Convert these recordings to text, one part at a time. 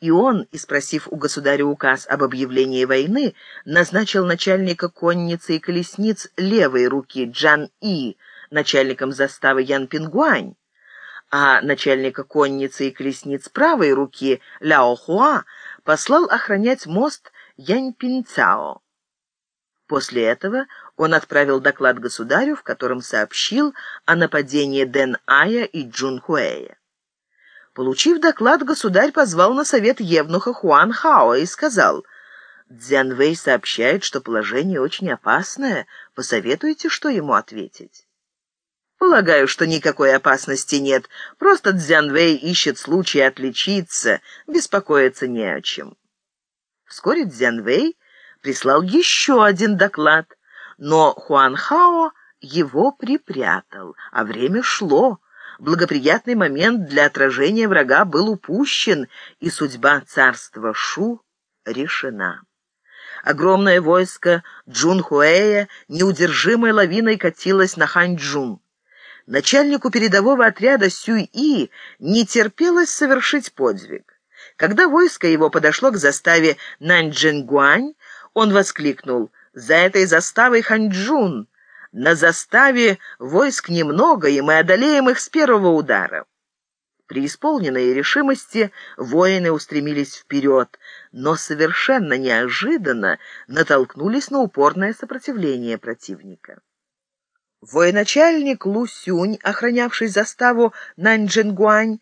и он, испросив у государя указ об объявлении войны, назначил начальника конницы и колесниц левой руки Джан И, начальником заставы Ян Пингуань, а начальника конницы и колесниц правой руки Ляо Хуа послал охранять мост Янь Пинцао. После этого он отправил доклад государю, в котором сообщил о нападении Дэн Ая и Джун Хуэя. Получив доклад, государь позвал на совет Евнуха Хуан Хао и сказал, «Дзян Вэй сообщает, что положение очень опасное. Посоветуйте, что ему ответить». «Полагаю, что никакой опасности нет. Просто Дзян Вэй ищет случай отличиться, беспокоиться не о чем». Вскоре Дзян Вэй прислал еще один доклад, но Хуан Хао его припрятал, а время шло. Благоприятный момент для отражения врага был упущен, и судьба царства Шу решена. Огромное войско Джунхуэя неудержимой лавиной катилось на Ханьчжун. Начальнику передового отряда Сюй-И не терпелось совершить подвиг. Когда войско его подошло к заставе Наньчжэнгуань, он воскликнул «За этой заставой Ханьчжун!» На заставе войск немного, и мы одолеем их с первого удара. При исполненной решимости воины устремились вперед, но совершенно неожиданно натолкнулись на упорное сопротивление противника. Военачальник Лу Сюнь, охранявший заставу Наньчжэнгуань,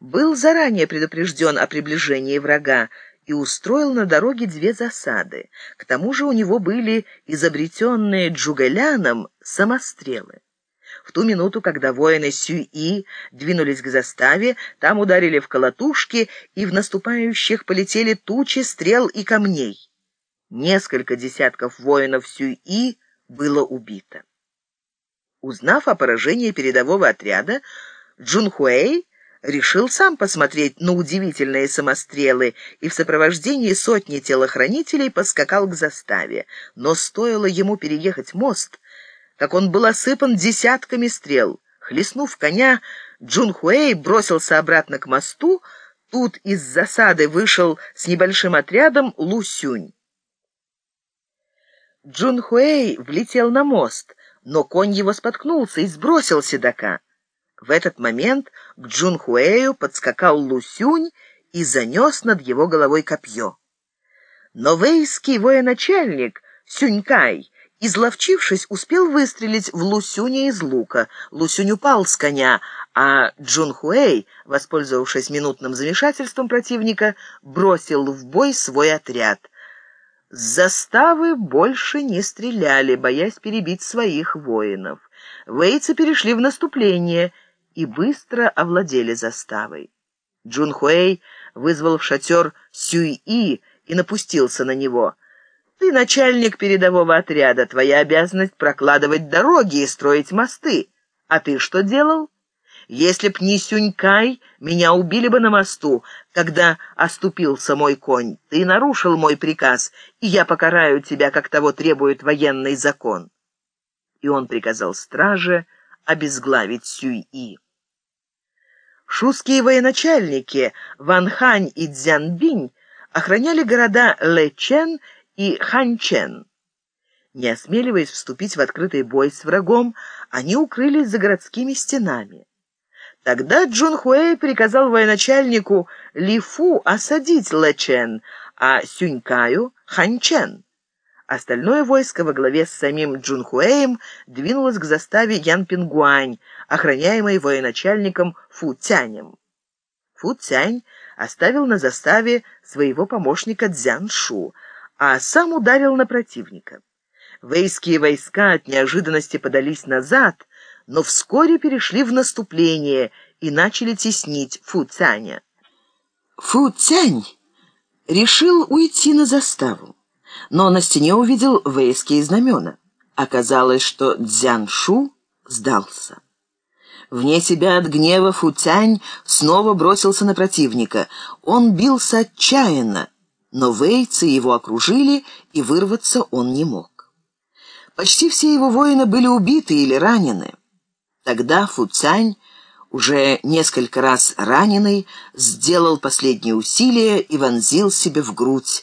был заранее предупрежден о приближении врага, и устроил на дороге две засады. К тому же у него были изобретенные Джугэляном самострелы. В ту минуту, когда воины Сюи двинулись к заставе, там ударили в колотушки, и в наступающих полетели тучи стрел и камней. Несколько десятков воинов Сюи было убито. Узнав о поражении передового отряда, Джунхуэй решил сам посмотреть на удивительные самострелы и в сопровождении сотни телохранителей поскакал к заставе. Но стоило ему переехать мост, как он был осыпан десятками стрел. Хлестнув коня, Джун Хуэй бросился обратно к мосту, тут из засады вышел с небольшим отрядом Лу Сюнь. Джун Хуэй влетел на мост, но конь его споткнулся и сбросил седока. В этот момент к Джунхуэю подскакал Лусюнь и занес над его головой копье. Но вейский военачальник Сюнькай, изловчившись, успел выстрелить в Лусюня из лука. Лусюнь упал с коня, а Джунхуэй, воспользовавшись минутным замешательством противника, бросил в бой свой отряд. С заставы больше не стреляли, боясь перебить своих воинов. Вейцы перешли в наступление — и быстро овладели заставой. Джун Хуэй вызвал в шатер Сюй-И и напустился на него. «Ты начальник передового отряда, твоя обязанность прокладывать дороги и строить мосты. А ты что делал?» Если б не Сюнькай, меня убили бы на мосту, когда оступился мой конь. Ты нарушил мой приказ, и я покараю тебя, как того требует военный закон». И он приказал страже обезглавить Сюй-И. Шуские военачальники Ван Хань и Цзянбинь охраняли города Лэчен и Ханчен. Не осмеливаясь вступить в открытый бой с врагом, они укрылись за городскими стенами. Тогда Джун Хуэй приказал военачальнику Лифу осадить Лэчен, а Сюнькаю — Ханчен. Остальное войско во главе с самим Джунхуэем двинулось к заставе Янпингуань, охраняемой военачальником Фу Цянем. Фу Цянь оставил на заставе своего помощника Цзяншу, а сам ударил на противника. Вейские войска от неожиданности подались назад, но вскоре перешли в наступление и начали теснить Фу Цяня. Фу Цянь решил уйти на заставу но на стене увидел вейские знамена. Оказалось, что Дзяншу сдался. Вне себя от гнева Футянь снова бросился на противника. Он бился отчаянно, но вейцы его окружили, и вырваться он не мог. Почти все его воины были убиты или ранены. Тогда Фуцянь уже несколько раз раненый, сделал последние усилия и вонзил себе в грудь